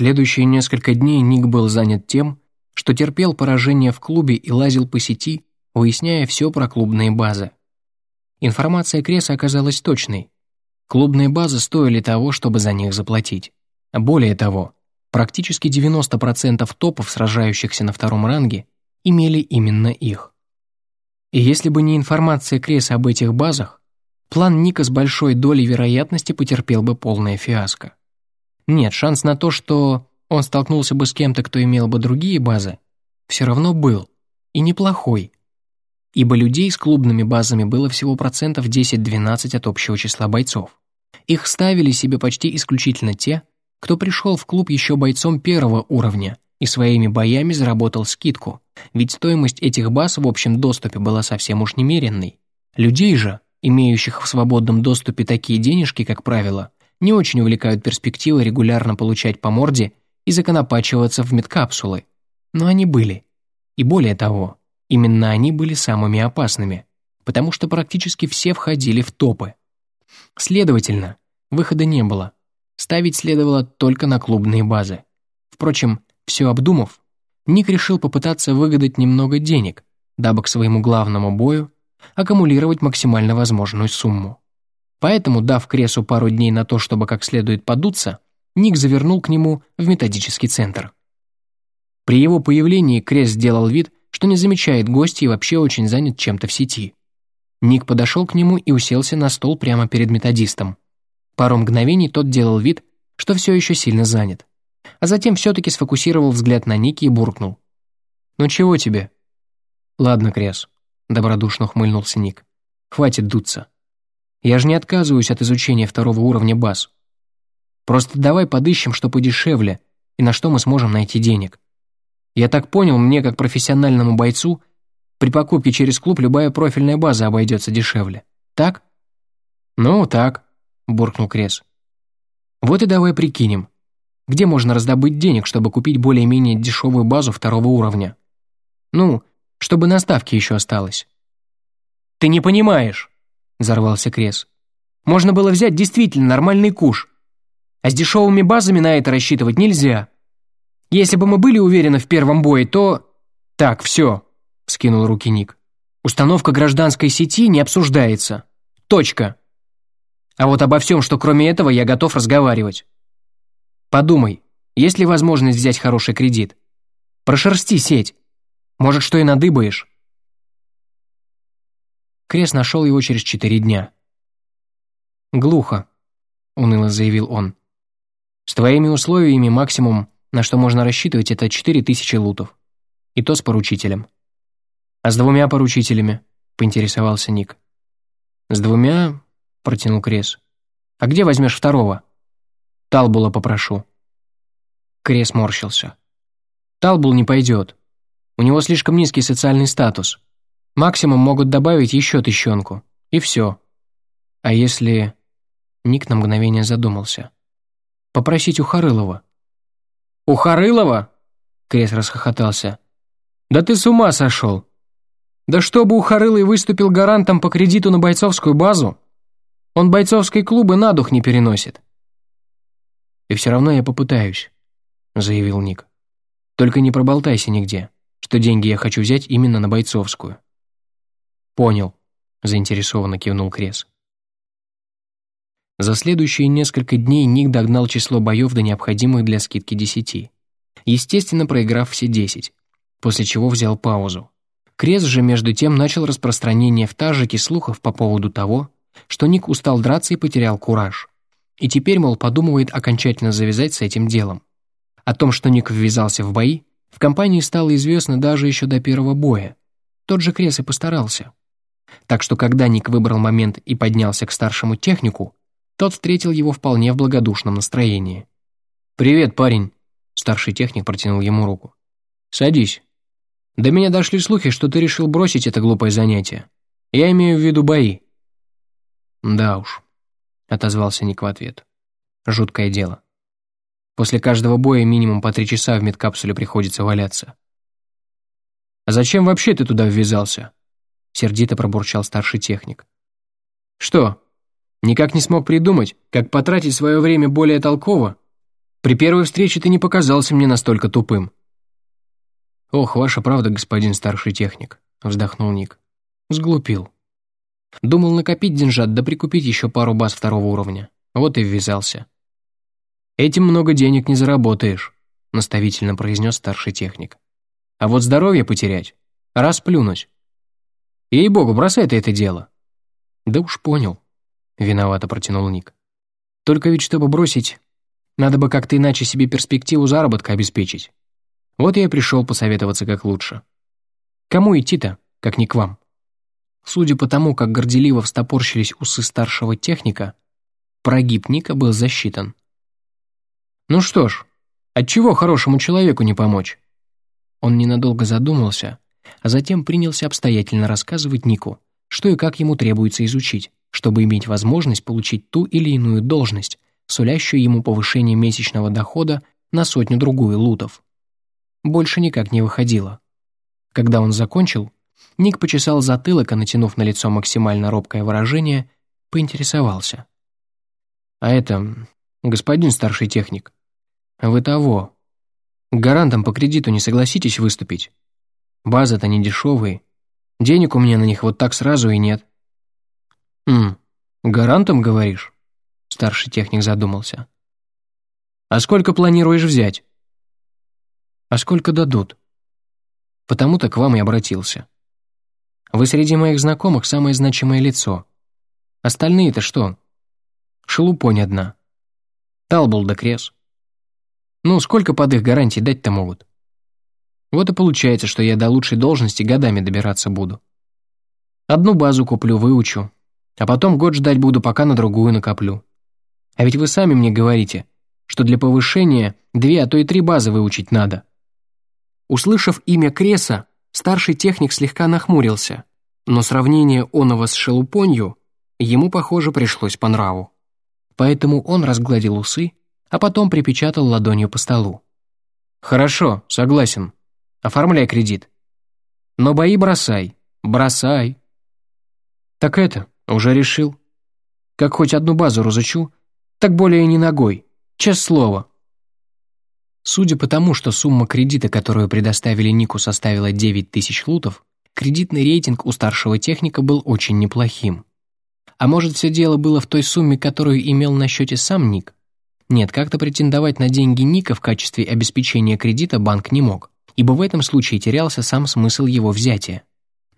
Следующие несколько дней Ник был занят тем, что терпел поражение в клубе и лазил по сети, выясняя все про клубные базы. Информация Креса оказалась точной. Клубные базы стоили того, чтобы за них заплатить. Более того, практически 90% топов, сражающихся на втором ранге, имели именно их. И если бы не информация Креса об этих базах, план Ника с большой долей вероятности потерпел бы полное фиаско. Нет, шанс на то, что он столкнулся бы с кем-то, кто имел бы другие базы, все равно был. И неплохой. Ибо людей с клубными базами было всего процентов 10-12 от общего числа бойцов. Их ставили себе почти исключительно те, кто пришел в клуб еще бойцом первого уровня и своими боями заработал скидку, ведь стоимость этих баз в общем доступе была совсем уж немеренной. Людей же, имеющих в свободном доступе такие денежки, как правило, не очень увлекают перспективы регулярно получать по морде и законопачиваться в медкапсулы. Но они были. И более того, именно они были самыми опасными, потому что практически все входили в топы. Следовательно, выхода не было. Ставить следовало только на клубные базы. Впрочем, все обдумав, Ник решил попытаться выгадать немного денег, дабы к своему главному бою аккумулировать максимально возможную сумму. Поэтому, дав Кресу пару дней на то, чтобы как следует подуться, Ник завернул к нему в методический центр. При его появлении Крес сделал вид, что не замечает гостя и вообще очень занят чем-то в сети. Ник подошел к нему и уселся на стол прямо перед методистом. Пару мгновений тот делал вид, что все еще сильно занят. А затем все-таки сфокусировал взгляд на Ники и буркнул. «Ну чего тебе?» «Ладно, Крес», — добродушно ухмыльнулся Ник. «Хватит дуться. Я же не отказываюсь от изучения второго уровня баз. Просто давай подыщем, что подешевле, и на что мы сможем найти денег. Я так понял, мне, как профессиональному бойцу, при покупке через клуб любая профильная база обойдется дешевле. Так? Ну, так, буркнул Крес. Вот и давай прикинем, где можно раздобыть денег, чтобы купить более-менее дешевую базу второго уровня. Ну, чтобы на ставке еще осталось. «Ты не понимаешь!» – взорвался Крес. «Можно было взять действительно нормальный куш, а с дешевыми базами на это рассчитывать нельзя. Если бы мы были уверены в первом бое, то... Так, все, скинул руки Ник. Установка гражданской сети не обсуждается. Точка. А вот обо всем, что кроме этого, я готов разговаривать. Подумай, есть ли возможность взять хороший кредит? Прошерсти сеть. Может, что и надыбаешь. Крес нашел его через четыре дня. «Глухо», — уныло заявил он. С твоими условиями максимум, на что можно рассчитывать, это 4000 лутов. И то с поручителем. А с двумя поручителями, поинтересовался Ник. С двумя, протянул Крес. А где возьмешь второго? Талбула попрошу. Крес морщился. Талбул не пойдет. У него слишком низкий социальный статус. Максимум могут добавить еще тыщенку. И все. А если... Ник на мгновение задумался. Попросить у Харылова». «У Харылова?» Крес расхохотался. «Да ты с ума сошел! Да чтобы у Харылой выступил гарантом по кредиту на бойцовскую базу? Он бойцовские клубы на дух не переносит». «И все равно я попытаюсь», — заявил Ник. «Только не проболтайся нигде, что деньги я хочу взять именно на бойцовскую». «Понял», — заинтересованно кивнул Крес. За следующие несколько дней Ник догнал число боев до необходимых для скидки десяти. Естественно, проиграв все десять, после чего взял паузу. Крес же между тем начал распространение в Тажике слухов по поводу того, что Ник устал драться и потерял кураж. И теперь, мол, подумывает окончательно завязать с этим делом. О том, что Ник ввязался в бои, в компании стало известно даже еще до первого боя. Тот же Крес и постарался. Так что когда Ник выбрал момент и поднялся к старшему технику, тот встретил его вполне в благодушном настроении. «Привет, парень!» Старший техник протянул ему руку. «Садись. До меня дошли слухи, что ты решил бросить это глупое занятие. Я имею в виду бои». «Да уж», — отозвался Ник в ответ. «Жуткое дело. После каждого боя минимум по три часа в медкапсуле приходится валяться». «А зачем вообще ты туда ввязался?» Сердито пробурчал старший техник. «Что, Никак не смог придумать, как потратить свое время более толково? При первой встрече ты не показался мне настолько тупым». «Ох, ваша правда, господин старший техник», — вздохнул Ник. «Сглупил. Думал накопить деньжат, да прикупить еще пару баз второго уровня. Вот и ввязался». «Этим много денег не заработаешь», — наставительно произнес старший техник. «А вот здоровье потерять, расплюнуть. Ей-богу, бросай ты это дело». «Да уж понял», — виновато протянул Ник. «Только ведь, чтобы бросить, надо бы как-то иначе себе перспективу заработка обеспечить. Вот я и пришел посоветоваться как лучше. Кому идти-то, как не к вам? Судя по тому, как горделиво встопорщились усы старшего техника, прогиб Ника был засчитан. Ну что ж, отчего хорошему человеку не помочь? Он ненадолго задумался, а затем принялся обстоятельно рассказывать Нику, что и как ему требуется изучить, чтобы иметь возможность получить ту или иную должность, сулящую ему повышение месячного дохода на сотню-другую лутов. Больше никак не выходило. Когда он закончил, Ник почесал затылок, а натянув на лицо максимально робкое выражение, поинтересовался. «А это, господин старший техник, вы того, гарантом по кредиту не согласитесь выступить? Базы-то не дешевые, денег у меня на них вот так сразу и нет». «М, гарантом, говоришь?» Старший техник задумался. «А сколько планируешь взять?» «А сколько дадут?» «Потому-то к вам и обратился. Вы среди моих знакомых самое значимое лицо. Остальные-то что? Шелупонь одна. Талбул да крес. Ну, сколько под их гарантий дать-то могут? Вот и получается, что я до лучшей должности годами добираться буду. Одну базу куплю, выучу, а потом год ждать буду, пока на другую накоплю. А ведь вы сами мне говорите, что для повышения две, а то и три базы выучить надо. Услышав имя Креса, старший техник слегка нахмурился, но сравнение оного с шелупонью ему, похоже, пришлось по нраву. Поэтому он разгладил усы, а потом припечатал ладонью по столу. «Хорошо, согласен. Оформляй кредит. Но бои бросай, бросай». «Так это, уже решил. Как хоть одну базу разучу, так более не ногой. Честное слово. Судя по тому, что сумма кредита, которую предоставили Нику, составила 9 тысяч лутов, кредитный рейтинг у старшего техника был очень неплохим. А может, все дело было в той сумме, которую имел на счете сам Ник? Нет, как-то претендовать на деньги Ника в качестве обеспечения кредита банк не мог, ибо в этом случае терялся сам смысл его взятия.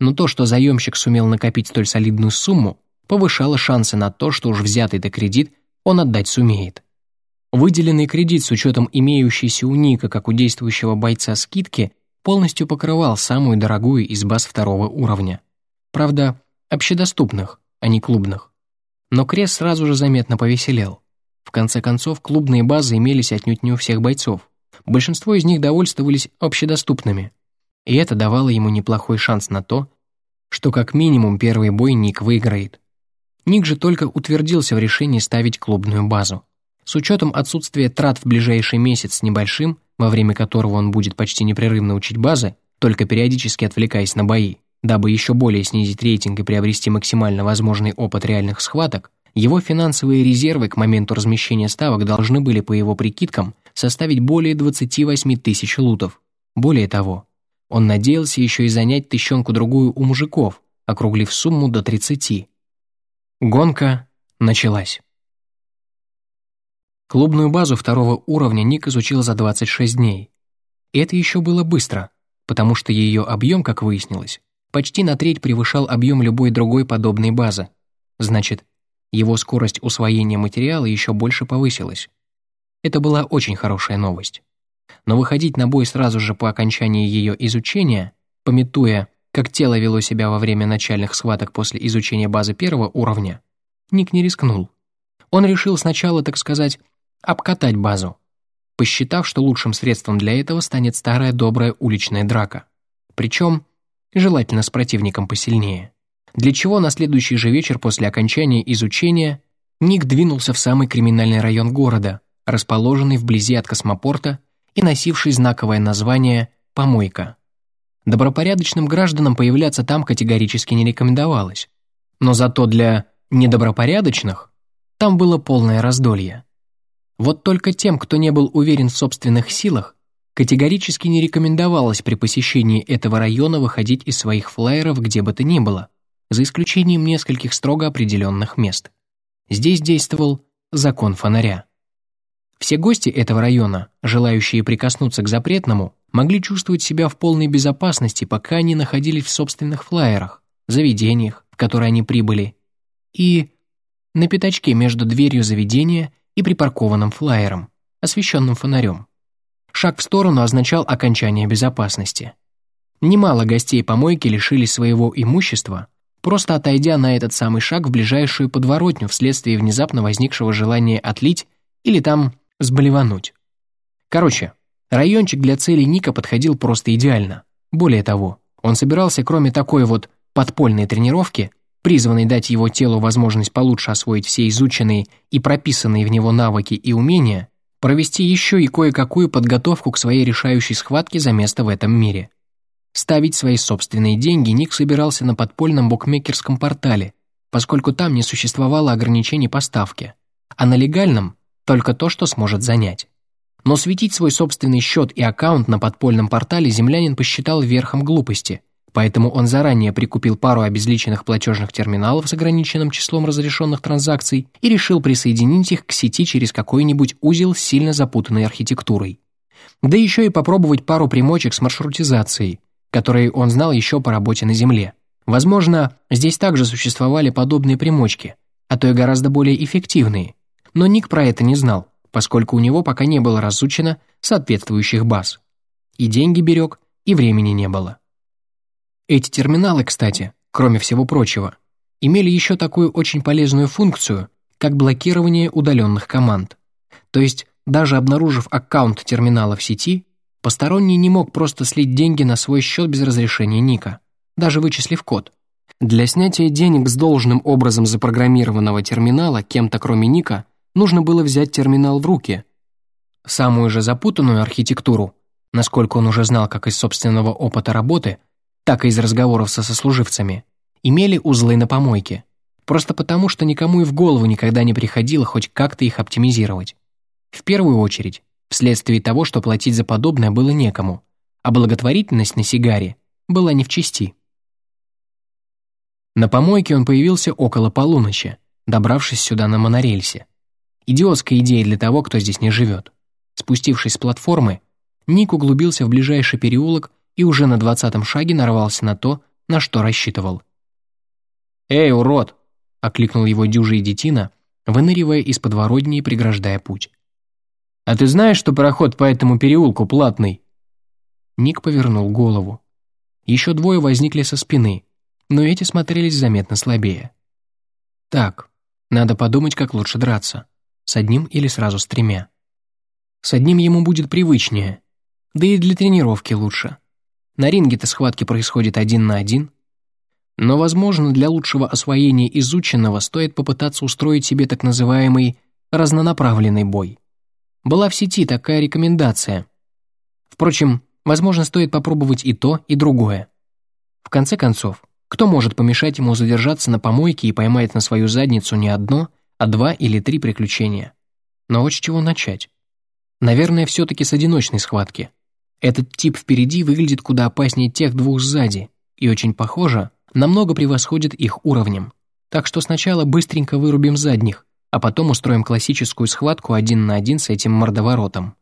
Но то, что заемщик сумел накопить столь солидную сумму, повышало шансы на то, что уж взятый-то кредит он отдать сумеет. Выделенный кредит с учетом имеющейся у Ника, как у действующего бойца, скидки полностью покрывал самую дорогую из баз второго уровня. Правда, общедоступных, а не клубных. Но Крес сразу же заметно повеселел. В конце концов, клубные базы имелись отнюдь не у всех бойцов. Большинство из них довольствовались общедоступными. И это давало ему неплохой шанс на то, что как минимум первый бой Ник выиграет. Ник же только утвердился в решении ставить клубную базу. С учетом отсутствия трат в ближайший месяц с небольшим, во время которого он будет почти непрерывно учить базы, только периодически отвлекаясь на бои, дабы еще более снизить рейтинг и приобрести максимально возможный опыт реальных схваток, его финансовые резервы к моменту размещения ставок должны были, по его прикидкам, составить более 28 тысяч лутов. Более того, он надеялся еще и занять тыщенку-другую у мужиков, округлив сумму до 30. Гонка началась. Клубную базу второго уровня Ник изучил за 26 дней. Это еще было быстро, потому что ее объем, как выяснилось, почти на треть превышал объем любой другой подобной базы. Значит, его скорость усвоения материала еще больше повысилась. Это была очень хорошая новость. Но выходить на бой сразу же по окончании ее изучения, пометуя как тело вело себя во время начальных схваток после изучения базы первого уровня, Ник не рискнул. Он решил сначала, так сказать, обкатать базу, посчитав, что лучшим средством для этого станет старая добрая уличная драка. Причем, желательно с противником посильнее. Для чего на следующий же вечер после окончания изучения Ник двинулся в самый криминальный район города, расположенный вблизи от космопорта и носивший знаковое название «Помойка». Добропорядочным гражданам появляться там категорически не рекомендовалось. Но зато для недобропорядочных там было полное раздолье. Вот только тем, кто не был уверен в собственных силах, категорически не рекомендовалось при посещении этого района выходить из своих флайеров где бы то ни было, за исключением нескольких строго определенных мест. Здесь действовал закон фонаря. Все гости этого района, желающие прикоснуться к запретному, могли чувствовать себя в полной безопасности, пока они находились в собственных флайерах, заведениях, в которые они прибыли, и на пятачке между дверью заведения и припаркованным флайером, освещенным фонарем. Шаг в сторону означал окончание безопасности. Немало гостей помойки лишились своего имущества, просто отойдя на этот самый шаг в ближайшую подворотню вследствие внезапно возникшего желания отлить или там сблевануть. Короче, райончик для целей Ника подходил просто идеально. Более того, он собирался кроме такой вот подпольной тренировки, призванной дать его телу возможность получше освоить все изученные и прописанные в него навыки и умения, провести еще и кое-какую подготовку к своей решающей схватке за место в этом мире. Ставить свои собственные деньги Ник собирался на подпольном букмекерском портале, поскольку там не существовало ограничений по ставке, а на легальном – только то, что сможет занять. Но светить свой собственный счет и аккаунт на подпольном портале землянин посчитал верхом глупости, поэтому он заранее прикупил пару обезличенных платежных терминалов с ограниченным числом разрешенных транзакций и решил присоединить их к сети через какой-нибудь узел с сильно запутанной архитектурой. Да еще и попробовать пару примочек с маршрутизацией, которые он знал еще по работе на Земле. Возможно, здесь также существовали подобные примочки, а то и гораздо более эффективные. Но Ник про это не знал, поскольку у него пока не было разучено соответствующих баз. И деньги берег, и времени не было. Эти терминалы, кстати, кроме всего прочего, имели еще такую очень полезную функцию, как блокирование удаленных команд. То есть, даже обнаружив аккаунт терминала в сети, посторонний не мог просто слить деньги на свой счет без разрешения Ника, даже вычислив код. Для снятия денег с должным образом запрограммированного терминала кем-то кроме Ника нужно было взять терминал в руки. Самую же запутанную архитектуру, насколько он уже знал как из собственного опыта работы – так и из разговоров со сослуживцами, имели узлы на помойке, просто потому, что никому и в голову никогда не приходило хоть как-то их оптимизировать. В первую очередь, вследствие того, что платить за подобное было некому, а благотворительность на сигаре была не в чести. На помойке он появился около полуночи, добравшись сюда на монорельсе. Идиотская идея для того, кто здесь не живет. Спустившись с платформы, Ник углубился в ближайший переулок и уже на двадцатом шаге нарвался на то, на что рассчитывал. «Эй, урод!» — окликнул его дюжий детина, выныривая из подворотни и преграждая путь. «А ты знаешь, что проход по этому переулку платный?» Ник повернул голову. Еще двое возникли со спины, но эти смотрелись заметно слабее. «Так, надо подумать, как лучше драться. С одним или сразу с тремя. С одним ему будет привычнее, да и для тренировки лучше. На ринге-то схватки происходят один на один. Но, возможно, для лучшего освоения изученного стоит попытаться устроить себе так называемый разнонаправленный бой. Была в сети такая рекомендация. Впрочем, возможно, стоит попробовать и то, и другое. В конце концов, кто может помешать ему задержаться на помойке и поймать на свою задницу не одно, а два или три приключения? Но вот с чего начать? Наверное, все-таки с одиночной схватки – этот тип впереди выглядит куда опаснее тех двух сзади и очень похоже, намного превосходит их уровнем. Так что сначала быстренько вырубим задних, а потом устроим классическую схватку один на один с этим мордоворотом.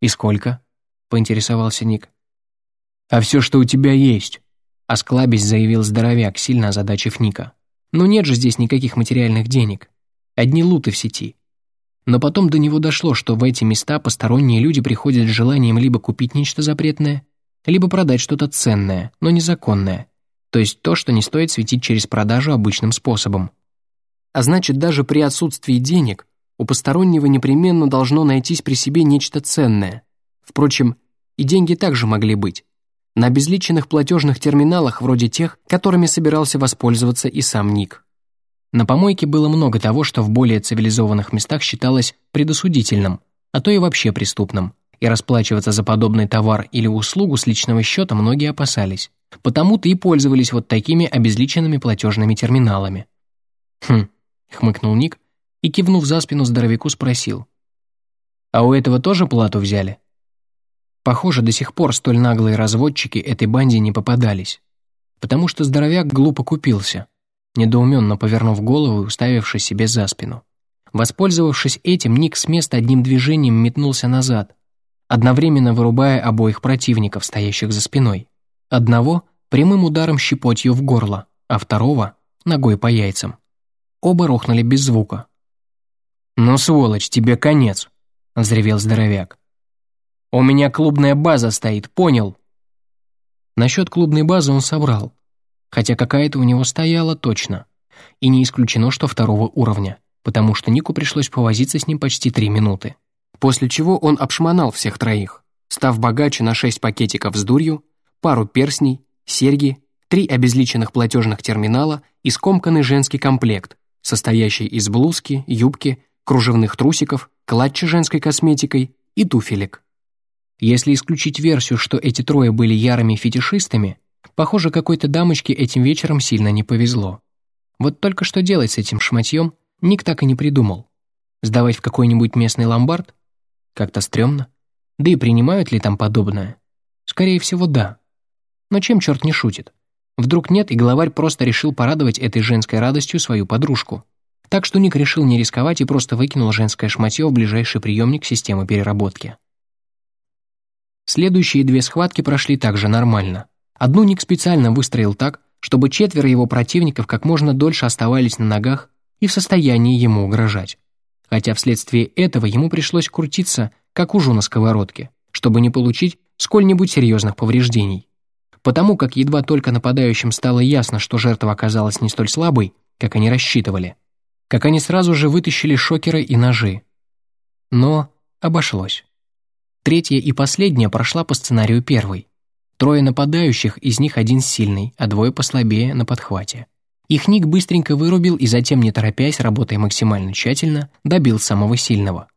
«И сколько?» — поинтересовался Ник. «А все, что у тебя есть», — осклабясь заявил здоровяк, сильно озадачив Ника. «Ну нет же здесь никаких материальных денег. Одни луты в сети. Но потом до него дошло, что в эти места посторонние люди приходят с желанием либо купить нечто запретное, либо продать что-то ценное, но незаконное, то есть то, что не стоит светить через продажу обычным способом. А значит, даже при отсутствии денег у постороннего непременно должно найтись при себе нечто ценное. Впрочем, и деньги также могли быть. На обезличенных платежных терминалах вроде тех, которыми собирался воспользоваться и сам Ник. На помойке было много того, что в более цивилизованных местах считалось предосудительным, а то и вообще преступным, и расплачиваться за подобный товар или услугу с личного счета многие опасались. Потому-то и пользовались вот такими обезличенными платежными терминалами. «Хм», — хмыкнул Ник и, кивнув за спину здоровяку, спросил. А у этого тоже плату взяли? Похоже, до сих пор столь наглые разводчики этой банде не попадались. Потому что здоровяк глупо купился, недоуменно повернув голову и уставившись себе за спину. Воспользовавшись этим, Ник с места одним движением метнулся назад, одновременно вырубая обоих противников, стоящих за спиной. Одного — прямым ударом щепотью в горло, а второго — ногой по яйцам. Оба рухнули без звука. «Ну, сволочь, тебе конец!» — взревел здоровяк. «У меня клубная база стоит, понял?» Насчет клубной базы он собрал, хотя какая-то у него стояла точно, и не исключено, что второго уровня потому что Нику пришлось повозиться с ним почти три минуты. После чего он обшмонал всех троих, став богаче на шесть пакетиков с дурью, пару перстней, серьги, три обезличенных платежных терминала и скомканный женский комплект, состоящий из блузки, юбки, кружевных трусиков, клатча женской косметикой и туфелек. Если исключить версию, что эти трое были ярыми фетишистами, похоже, какой-то дамочке этим вечером сильно не повезло. Вот только что делать с этим шматьем, Ник так и не придумал. Сдавать в какой-нибудь местный ломбард? Как-то стрёмно. Да и принимают ли там подобное? Скорее всего, да. Но чем черт не шутит? Вдруг нет, и главарь просто решил порадовать этой женской радостью свою подружку. Так что Ник решил не рисковать и просто выкинул женское шматье в ближайший приемник системы переработки. Следующие две схватки прошли также нормально. Одну Ник специально выстроил так, чтобы четверо его противников как можно дольше оставались на ногах и в состоянии ему угрожать. Хотя вследствие этого ему пришлось крутиться, как ужу на сковородке, чтобы не получить сколь-нибудь серьезных повреждений. Потому как едва только нападающим стало ясно, что жертва оказалась не столь слабой, как они рассчитывали, как они сразу же вытащили шокеры и ножи. Но обошлось. Третья и последняя прошла по сценарию первой. Трое нападающих, из них один сильный, а двое послабее на подхвате. Их Ник быстренько вырубил и затем, не торопясь, работая максимально тщательно, добил самого сильного.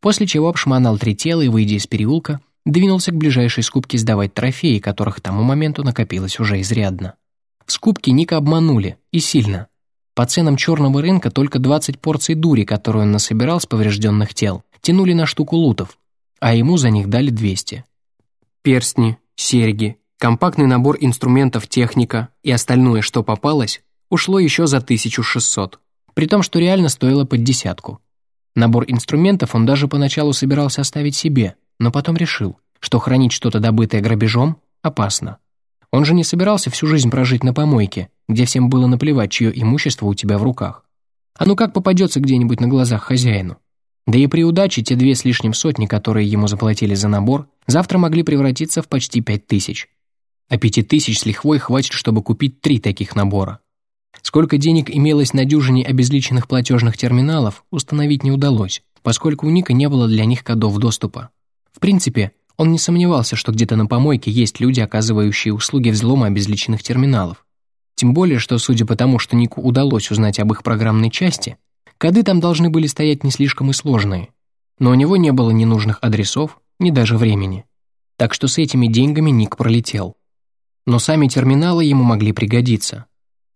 После чего обшмонал три тела и, выйдя из переулка, двинулся к ближайшей скупке сдавать трофеи, которых к тому моменту накопилось уже изрядно. В скупке Ника обманули, и сильно. По ценам черного рынка только 20 порций дури, которую он насобирал с поврежденных тел, тянули на штуку лутов, а ему за них дали 200. Перстни, серьги, компактный набор инструментов техника и остальное, что попалось, ушло еще за 1600, при том, что реально стоило под десятку. Набор инструментов он даже поначалу собирался оставить себе, но потом решил, что хранить что-то добытое грабежом опасно. Он же не собирался всю жизнь прожить на помойке, где всем было наплевать, чье имущество у тебя в руках. А ну как попадется где-нибудь на глазах хозяину? Да и при удаче те две с лишним сотни, которые ему заплатили за набор, завтра могли превратиться в почти пять тысяч. А пяти тысяч с лихвой хватит, чтобы купить три таких набора. Сколько денег имелось на дюжине обезличенных платежных терминалов, установить не удалось, поскольку у Ника не было для них кодов доступа. В принципе, он не сомневался, что где-то на помойке есть люди, оказывающие услуги взлома обезличенных терминалов. Тем более, что, судя по тому, что Нику удалось узнать об их программной части, коды там должны были стоять не слишком и сложные. Но у него не было ни нужных адресов, ни даже времени. Так что с этими деньгами Ник пролетел. Но сами терминалы ему могли пригодиться.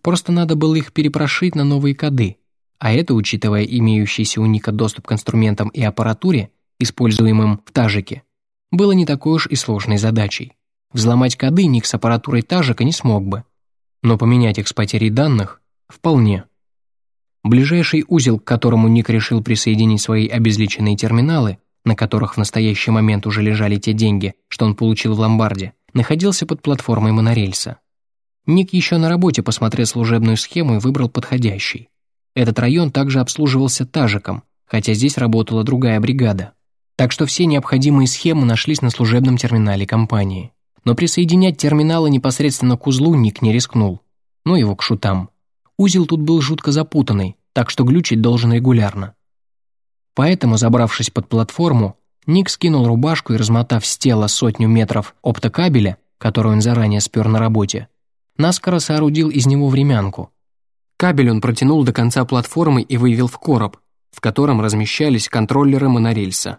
Просто надо было их перепрошить на новые коды, а это, учитывая имеющийся у Ника доступ к инструментам и аппаратуре, используемым в Тажике, было не такой уж и сложной задачей. Взломать коды Ник с аппаратурой Тажика не смог бы, но поменять их с потерей данных – вполне. Ближайший узел, к которому Ник решил присоединить свои обезличенные терминалы, на которых в настоящий момент уже лежали те деньги, что он получил в ломбарде, находился под платформой монорельса. Ник еще на работе посмотрел служебную схему и выбрал подходящий. Этот район также обслуживался тажиком, хотя здесь работала другая бригада. Так что все необходимые схемы нашлись на служебном терминале компании. Но присоединять терминалы непосредственно к узлу Ник не рискнул. Ну его к шутам. Узел тут был жутко запутанный, так что глючить должен регулярно. Поэтому, забравшись под платформу, Ник скинул рубашку и, размотав с тела сотню метров оптокабеля, которую он заранее спер на работе, наскоро соорудил из него времянку. Кабель он протянул до конца платформы и вывел в короб, в котором размещались контроллеры монорельса.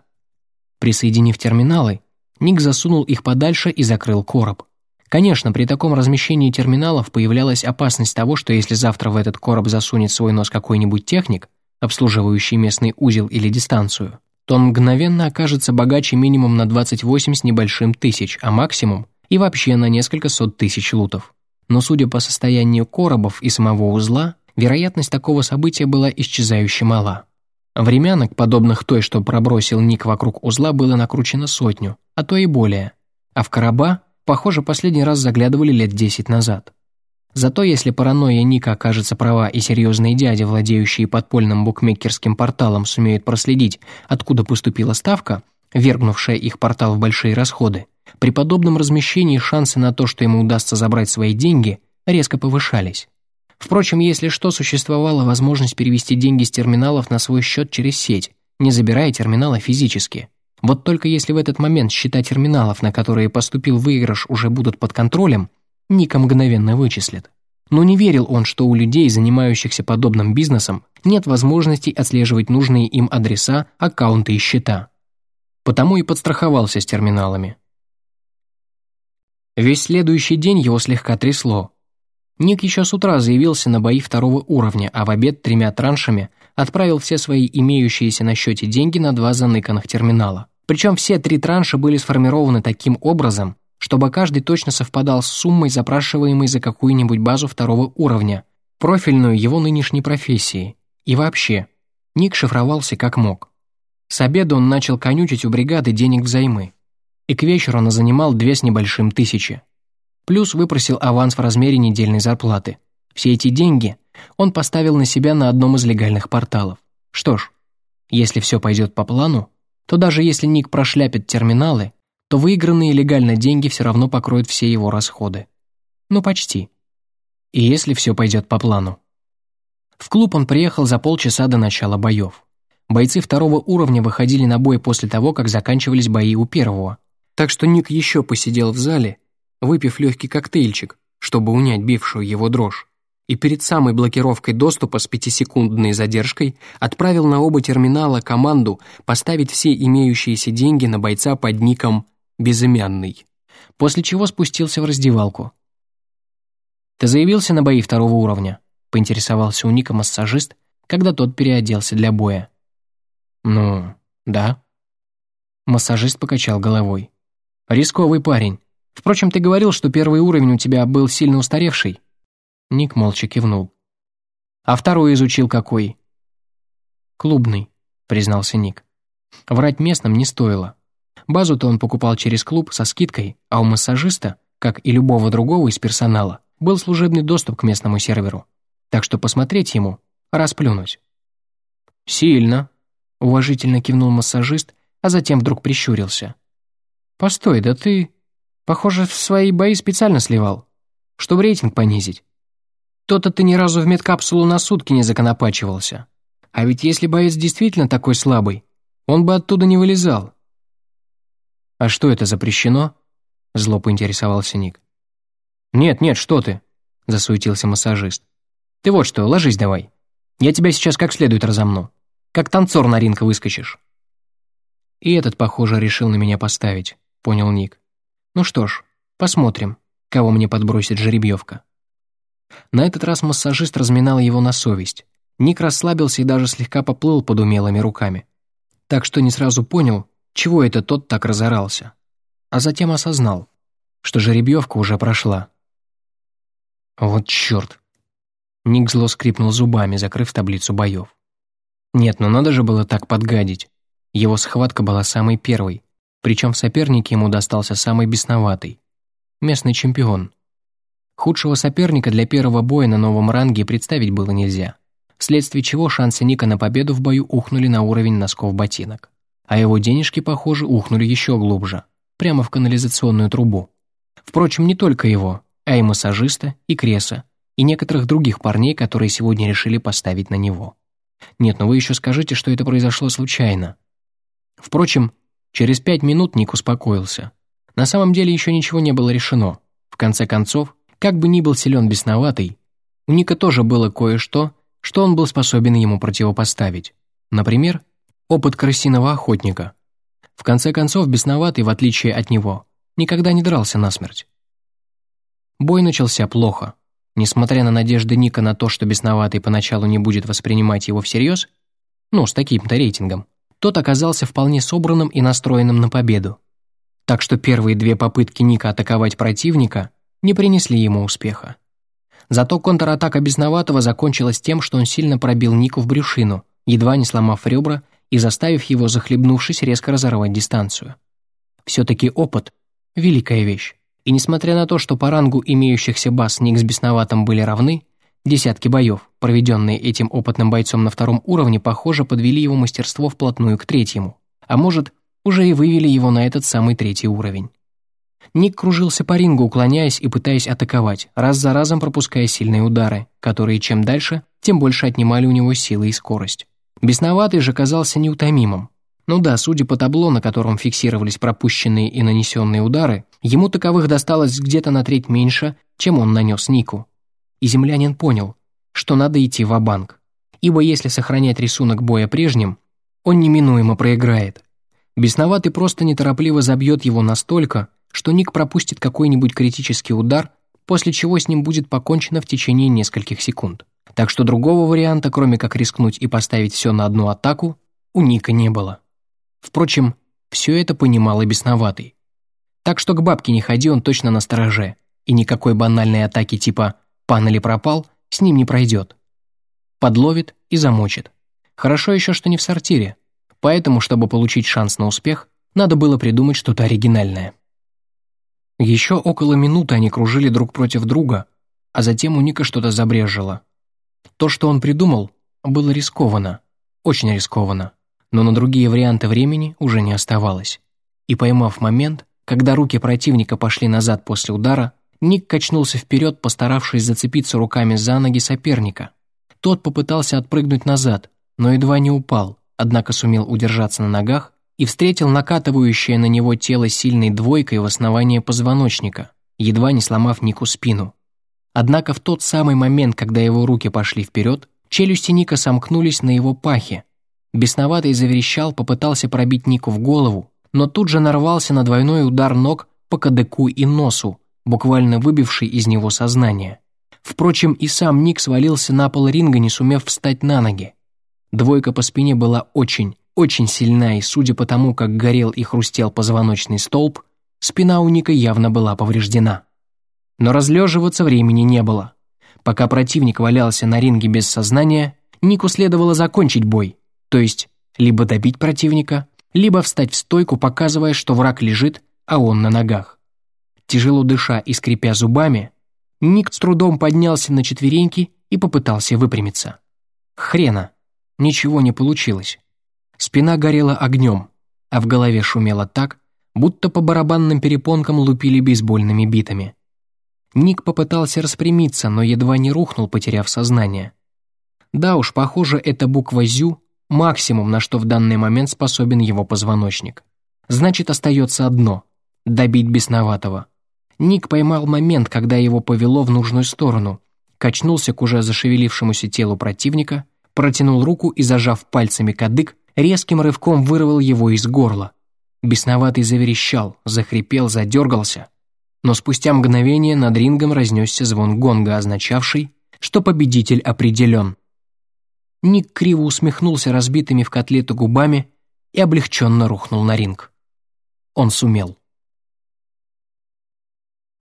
Присоединив терминалы, Ник засунул их подальше и закрыл короб. Конечно, при таком размещении терминалов появлялась опасность того, что если завтра в этот короб засунет свой нос какой-нибудь техник, обслуживающий местный узел или дистанцию, то он мгновенно окажется богаче минимум на 28 с небольшим тысяч, а максимум и вообще на несколько сот тысяч лутов. Но судя по состоянию коробов и самого узла, вероятность такого события была исчезающе мала. Времянок, подобных той, что пробросил Ник вокруг узла, было накручено сотню, а то и более. А в короба, похоже, последний раз заглядывали лет десять назад. Зато если паранойя Ника окажется права и серьезные дяди, владеющие подпольным букмекерским порталом, сумеют проследить, откуда поступила ставка, вергнувшая их портал в большие расходы, при подобном размещении шансы на то, что ему удастся забрать свои деньги, резко повышались. Впрочем, если что, существовала возможность перевести деньги с терминалов на свой счет через сеть, не забирая терминала физически. Вот только если в этот момент счета терминалов, на которые поступил выигрыш, уже будут под контролем, Ника мгновенно вычислит. Но не верил он, что у людей, занимающихся подобным бизнесом, нет возможности отслеживать нужные им адреса, аккаунты и счета. Потому и подстраховался с терминалами. Весь следующий день его слегка трясло, Ник еще с утра заявился на бои второго уровня, а в обед тремя траншами отправил все свои имеющиеся на счете деньги на два заныканных терминала. Причем все три транша были сформированы таким образом, чтобы каждый точно совпадал с суммой, запрашиваемой за какую-нибудь базу второго уровня, профильную его нынешней профессии. И вообще, Ник шифровался как мог. С обеда он начал конючить у бригады денег взаймы. И к вечеру он занимал две с небольшим тысячи. Плюс выпросил аванс в размере недельной зарплаты. Все эти деньги он поставил на себя на одном из легальных порталов. Что ж, если все пойдет по плану, то даже если Ник прошляпит терминалы, то выигранные легально деньги все равно покроют все его расходы. Ну, почти. И если все пойдет по плану. В клуб он приехал за полчаса до начала боев. Бойцы второго уровня выходили на бой после того, как заканчивались бои у первого. Так что Ник еще посидел в зале выпив легкий коктейльчик, чтобы унять бившую его дрожь, и перед самой блокировкой доступа с пятисекундной задержкой отправил на оба терминала команду поставить все имеющиеся деньги на бойца под ником «Безымянный», после чего спустился в раздевалку. «Ты заявился на бои второго уровня?» — поинтересовался у Ника массажист, когда тот переоделся для боя. «Ну, да». Массажист покачал головой. «Рисковый парень. Впрочем, ты говорил, что первый уровень у тебя был сильно устаревший». Ник молча кивнул. «А второй изучил какой?» «Клубный», — признался Ник. Врать местным не стоило. Базу-то он покупал через клуб со скидкой, а у массажиста, как и любого другого из персонала, был служебный доступ к местному серверу. Так что посмотреть ему — расплюнуть. «Сильно», — уважительно кивнул массажист, а затем вдруг прищурился. «Постой, да ты...» Похоже, в свои бои специально сливал, чтобы рейтинг понизить. То-то ты ни разу в медкапсулу на сутки не законопачивался. А ведь если боец действительно такой слабый, он бы оттуда не вылезал. «А что это запрещено?» — зло поинтересовался Ник. «Нет, нет, что ты!» — засуетился массажист. «Ты вот что, ложись давай. Я тебя сейчас как следует разомну. Как танцор на ринг выскочишь». И этот, похоже, решил на меня поставить, понял Ник. Ну что ж, посмотрим, кого мне подбросит жеребьевка. На этот раз массажист разминал его на совесть. Ник расслабился и даже слегка поплыл под умелыми руками. Так что не сразу понял, чего это тот так разорался. А затем осознал, что жеребьевка уже прошла. Вот черт. Ник зло скрипнул зубами, закрыв таблицу боев. Нет, ну надо же было так подгадить. Его схватка была самой первой, причем в сопернике ему достался самый бесноватый – местный чемпион. Худшего соперника для первого боя на новом ранге представить было нельзя, вследствие чего шансы Ника на победу в бою ухнули на уровень носков ботинок. А его денежки, похоже, ухнули еще глубже, прямо в канализационную трубу. Впрочем, не только его, а и массажиста, и Креса, и некоторых других парней, которые сегодня решили поставить на него. Нет, но ну вы еще скажите, что это произошло случайно. Впрочем, Через пять минут Ник успокоился. На самом деле еще ничего не было решено. В конце концов, как бы ни был силен бесноватый, у Ника тоже было кое-что, что он был способен ему противопоставить. Например, опыт крысиного охотника. В конце концов, бесноватый, в отличие от него, никогда не дрался насмерть. Бой начался плохо. Несмотря на надежды Ника на то, что бесноватый поначалу не будет воспринимать его всерьез, ну, с таким-то рейтингом, тот оказался вполне собранным и настроенным на победу. Так что первые две попытки Ника атаковать противника не принесли ему успеха. Зато контратака Бесноватого закончилась тем, что он сильно пробил Нику в брюшину, едва не сломав ребра и заставив его, захлебнувшись, резко разорвать дистанцию. Все-таки опыт – великая вещь. И несмотря на то, что по рангу имеющихся баз Ник с Бесноватым были равны, десятки боев, проведенные этим опытным бойцом на втором уровне, похоже, подвели его мастерство вплотную к третьему. А может, уже и вывели его на этот самый третий уровень. Ник кружился по рингу, уклоняясь и пытаясь атаковать, раз за разом пропуская сильные удары, которые чем дальше, тем больше отнимали у него силы и скорость. Бесноватый же казался неутомимым. Ну да, судя по табло, на котором фиксировались пропущенные и нанесенные удары, ему таковых досталось где-то на треть меньше, чем он нанес Нику. И землянин понял, что надо идти в банк Ибо если сохранять рисунок боя прежним, он неминуемо проиграет. Бесноватый просто неторопливо забьет его настолько, что Ник пропустит какой-нибудь критический удар, после чего с ним будет покончено в течение нескольких секунд. Так что другого варианта, кроме как рискнуть и поставить все на одну атаку, у Ника не было. Впрочем, все это понимал и бесноватый. Так что к бабке не ходи, он точно на стороже, и никакой банальной атаки типа «пан или пропал» с ним не пройдет. Подловит и замочит. Хорошо еще, что не в сортире, поэтому, чтобы получить шанс на успех, надо было придумать что-то оригинальное. Еще около минуты они кружили друг против друга, а затем у Ника что-то забрежило. То, что он придумал, было рискованно, очень рискованно, но на другие варианты времени уже не оставалось. И поймав момент, когда руки противника пошли назад после удара, Ник качнулся вперед, постаравшись зацепиться руками за ноги соперника. Тот попытался отпрыгнуть назад, но едва не упал, однако сумел удержаться на ногах и встретил накатывающее на него тело сильной двойкой в основание позвоночника, едва не сломав Нику спину. Однако в тот самый момент, когда его руки пошли вперед, челюсти Ника сомкнулись на его пахе. Бесноватый заверещал, попытался пробить Нику в голову, но тут же нарвался на двойной удар ног по кадыку и носу, буквально выбивший из него сознание. Впрочем, и сам Ник свалился на пол ринга, не сумев встать на ноги. Двойка по спине была очень, очень сильна, и судя по тому, как горел и хрустел позвоночный столб, спина у Ника явно была повреждена. Но разлеживаться времени не было. Пока противник валялся на ринге без сознания, Нику следовало закончить бой, то есть либо добить противника, либо встать в стойку, показывая, что враг лежит, а он на ногах. Тяжело дыша и скрипя зубами, Ник с трудом поднялся на четвереньки и попытался выпрямиться. Хрена, ничего не получилось. Спина горела огнем, а в голове шумело так, будто по барабанным перепонкам лупили бейсбольными битами. Ник попытался распрямиться, но едва не рухнул, потеряв сознание. Да уж, похоже, эта буква «зю» — максимум, на что в данный момент способен его позвоночник. Значит, остается одно — добить бесноватого. Ник поймал момент, когда его повело в нужную сторону, качнулся к уже зашевелившемуся телу противника, протянул руку и, зажав пальцами кадык, резким рывком вырвал его из горла. Бесноватый заверещал, захрипел, задергался. Но спустя мгновение над рингом разнесся звон гонга, означавший, что победитель определен. Ник криво усмехнулся разбитыми в котлету губами и облегченно рухнул на ринг. Он сумел.